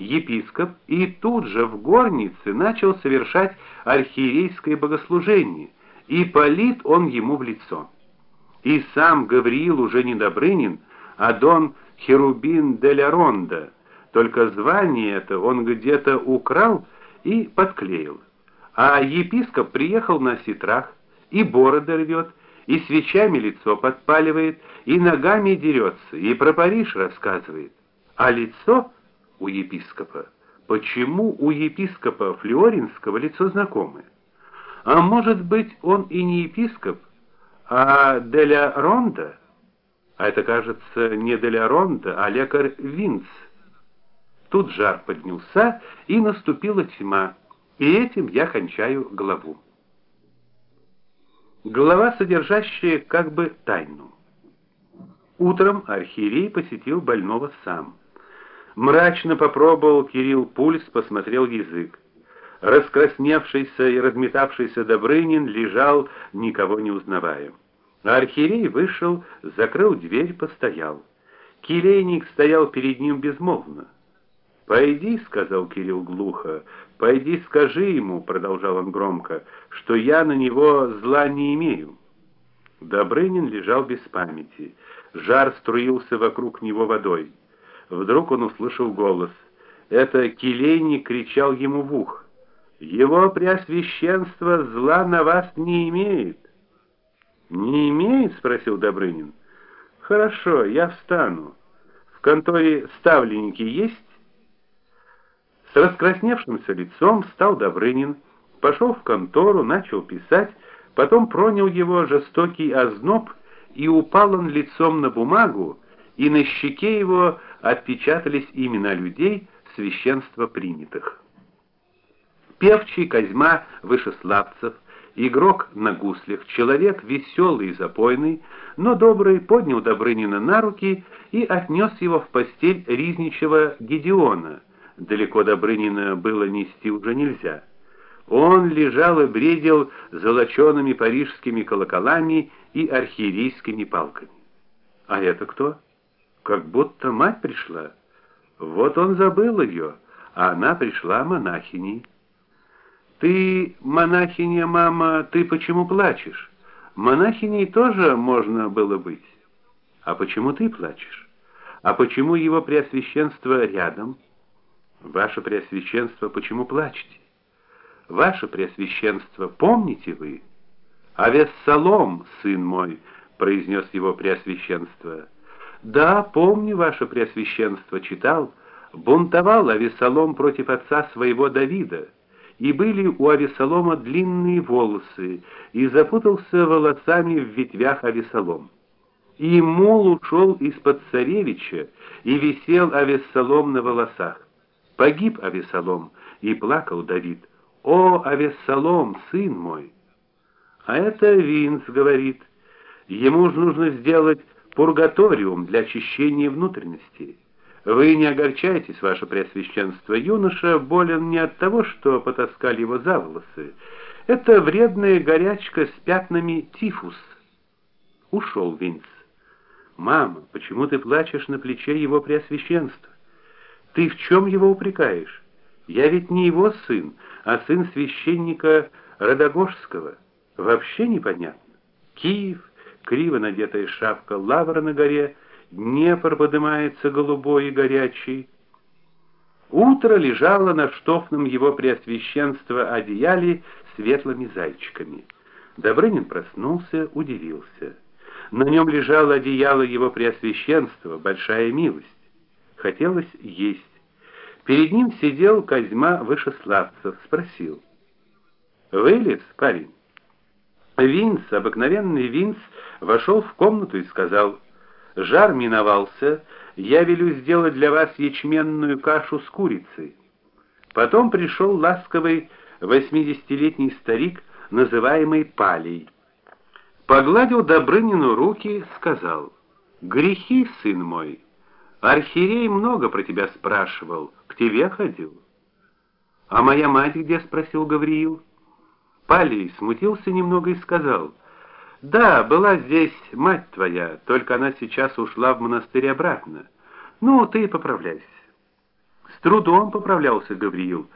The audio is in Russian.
епископ, и тут же в горнице начал совершать архиерейское богослужение, и полит он ему в лицо. И сам Гавриил уже не Добрынин, а дон Херубин де ля Ронда, только звание это он где-то украл и подклеил. А епископ приехал на ситрах, и бороды рвет, и свечами лицо подпаливает, и ногами дерется, и про Париж рассказывает. А лицо у епископа, почему у епископа Флоринского лицо знакомое? А может быть, он и не епископ, а Деля Ронда? А это, кажется, не Деля Ронда, а лекарь Винц. Тут жар поднялся, и наступила тьма. И этим я кончаю главу. Глава, содержащая как бы тайну. Утром архиерей посетил больного сам. Мрачно попробовал Кирилл пульс, посмотрел язык. Раскрасневшийся и разметавшийся Добрынин лежал, никого не узнавая. архиерей вышел, закрыл дверь, постоял. Килейник стоял перед ним безмолвно. "Пойди", сказал Кирилл глухо. "Пойди, скажи ему", продолжал он громко, "что я на него зла не имею". Добрынин лежал без памяти. Жар струился вокруг него водой. Вдруг он услышал голос. Это келейник кричал ему в ухо: "Его преосвященство зла на вас не имеет". "Не имеет?" спросил Добрынин. "Хорошо, я встану. В конторе ставленники есть?" С раскрасневшимся лицом встал Добрынин, пошел в контору, начал писать, потом пронял его жестокий озноб, и упал он лицом на бумагу, и на щеке его отпечатались имена людей, священства принятых. Певчий Козьма Вышеславцев, игрок на гуслях, человек веселый и запойный, но добрый, поднял Добрынина на руки и отнес его в постель Ризничего Гедеона далеко Добрынина было нести уже нельзя. Он лежал и бредил золочёными парижскими колоколами и архиерейскими палками. А это кто? Как будто мать пришла. Вот он забыл ее, а она пришла монахиней. Ты, монахиня, мама, ты почему плачешь? Монахиней тоже можно было быть. А почему ты плачешь? А почему его преосвященство рядом? Ваше преосвященство, почему плачете? Ваше преосвященство, помните вы? А Вессалом, сын мой, произнес его преосвященство. Да, помню, ваше преосвященство, читал, бунтовал Авесолом против отца своего Давида, и были у Авесолома длинные волосы, и запутался волосами в ветвях Авесолом. И мол ушел из-под царевича, и висел Авесолом на волосах. Погиб Авесолом, и плакал Давид: "О, Авесолом, сын мой!" А это Винс говорит: ему же нужно сделать пургаториум для очищения внутренностей. Вы не огорчайтесь, ваше преосвященство, юноша болен не от того, что потаскали его за волосы. Это вредная горячка с пятнами тифус. Ушел Винс. Мама, почему ты плачешь на плече его преосвященства? Ты в чем его упрекаешь? Я ведь не его сын, а сын священника Радогожского. Вообще непонятно. Киев, криво надетая шапка, лавра на горе, Днепр поднимается голубой и горячий. Утро лежало на штофном его преосвященства одеяле светлыми зайчиками. Добрынин проснулся, удивился. На нем лежало одеяло его преосвященства, большая милость. Хотелось есть. Перед ним сидел Козьма Вышеславцев, спросил: "Вылез, парень?" Винс, обыкновенный Винс, вошел в комнату и сказал: "Жар миновался, я велю сделать для вас ячменную кашу с курицей". Потом пришел ласковый восьмидесятилетний старик, называемый Палей. Погладил Добрынину руки, сказал: "Грехи, сын мой, Архиерей много про тебя спрашивал, к тебе ходил. А моя мать где, спросил Гавриил. Палий смутился немного и сказал: "Да, была здесь мать твоя, только она сейчас ушла в монастырь обратно. Ну, ты поправляйся". С трудом поправлялся Гавриил.